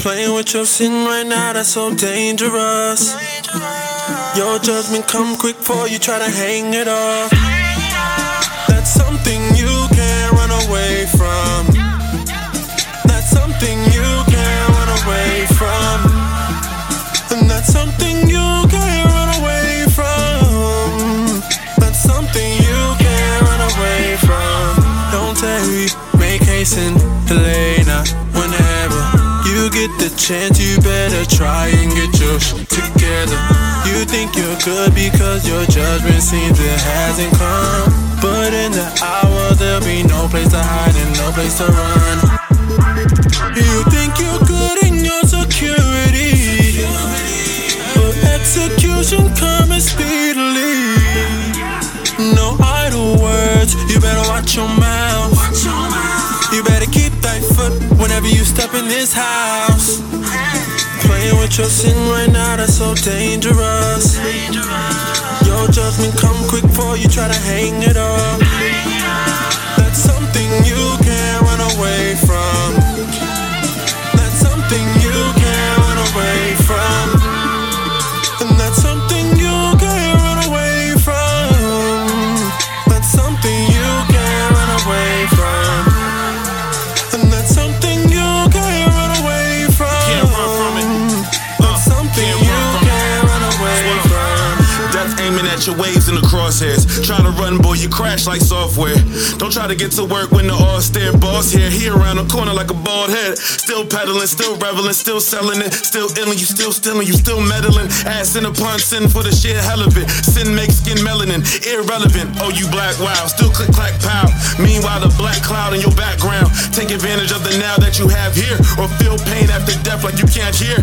Playing with your sin right now, that's so dangerous. Your judgment come quick before you try to hang it off. That's something you can't run away from. That's something you can't run away from. And that's something you can't run away from. That's something you can't run away from. Don't tarry, make haste get the chance, you better try and get your shit together. You think you're good because your judgment seems it hasn't come. But in the hour, there'll be no place to hide and no place to run. You think you're good in your security, but execution coming speedily. No idle words, you better watch your mouth. This house. Playing with your sin right now, that's so dangerous. Your judgment come quick before you try to hang it up. That's something you At your waves in the crosshairs. Try to run, boy, you crash like software. Don't try to get to work when the all stare boss here. He around the corner like a bald head. Still peddling, still reveling, still selling it. Still illing, you still stealing, you still meddling. Ass in upon sin for the sheer hell of it. Sin makes skin melanin irrelevant. Oh, you black wow, still click clack pow. Meanwhile, the black cloud in your background. Take advantage of the now that you have here, or feel pain after death like you can't hear.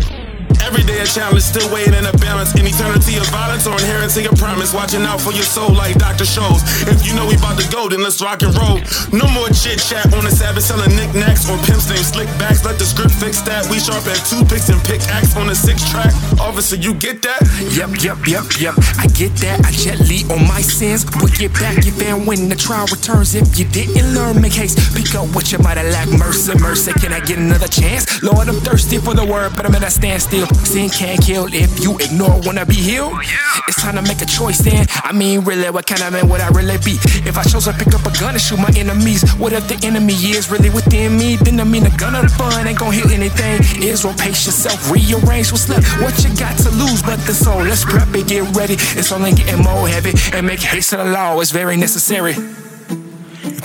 A challenge, still waiting in a balance. In eternity of violence or inheriting a promise. Watching out for your soul like Dr. Shows. If you know we about to go, then let's rock and roll. No more chit chat on the Sabbath selling knickknacks or pimps named slick backs. Let the script fix that. We sharp at toothpicks and pickaxe on a six track. Officer, you get that? Yep, yep, yep, yep. I get that. I gently on my sins. But get back if and when the trial returns. If you didn't learn, make haste. Pick up what you might have lacked. Mercy, mercy. Can I get another chance? Lord, I'm thirsty for the word, but I'm at a standstill. Sin can't kill if you ignore, wanna be healed. Oh, yeah. It's time to make a choice then. I mean, really, what kind of man would I really be? If I chose to pick up a gun and shoot my enemies, what if the enemy is really within me? Then I mean, the gun of the fun ain't gonna hit anything. Israel, pace yourself, rearrange what's left. What you got to lose but the soul? Let's prep and get ready. It's only getting more heavy and make haste to the law is very necessary.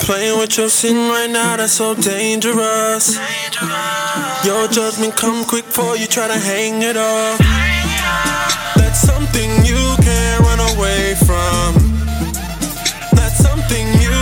Playing with your sin right now, that's so dangerous. Your judgment come quick before you try to hang it off. That's something you can't run away from. That's something you